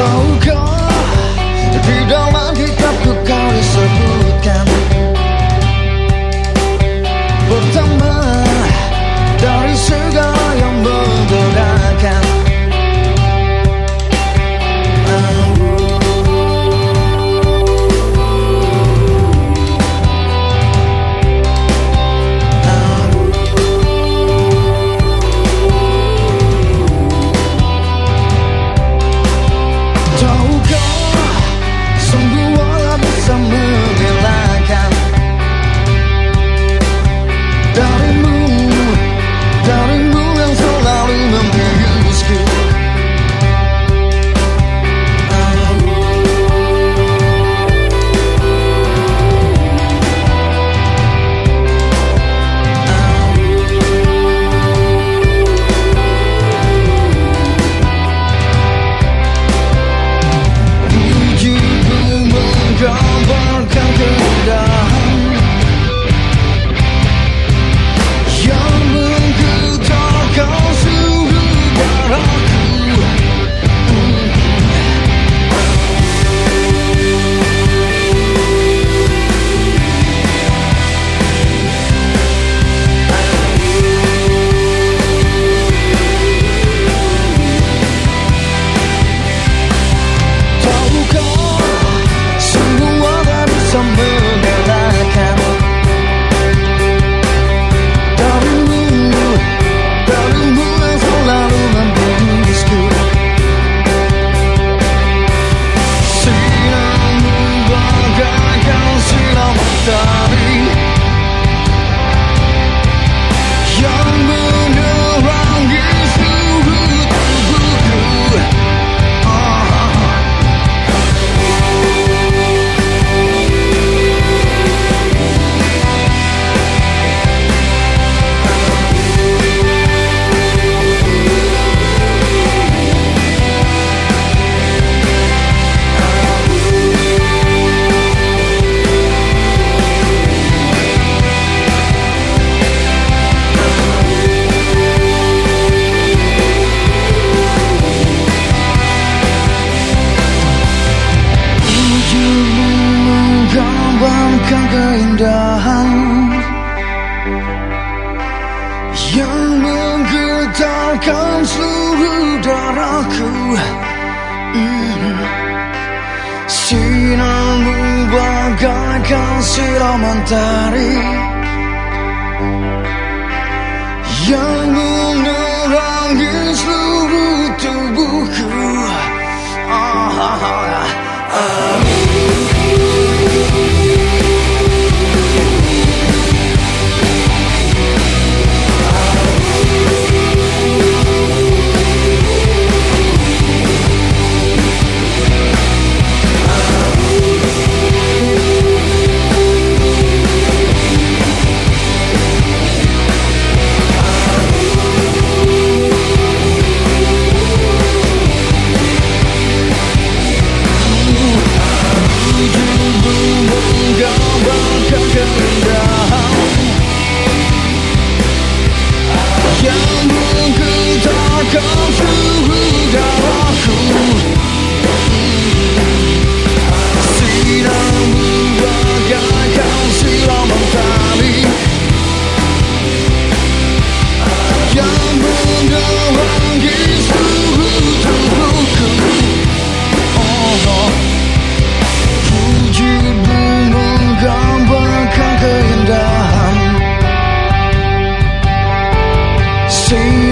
so Curahkan seluruh darahku mm. Sinarmu bagaikan siraman tari Yang see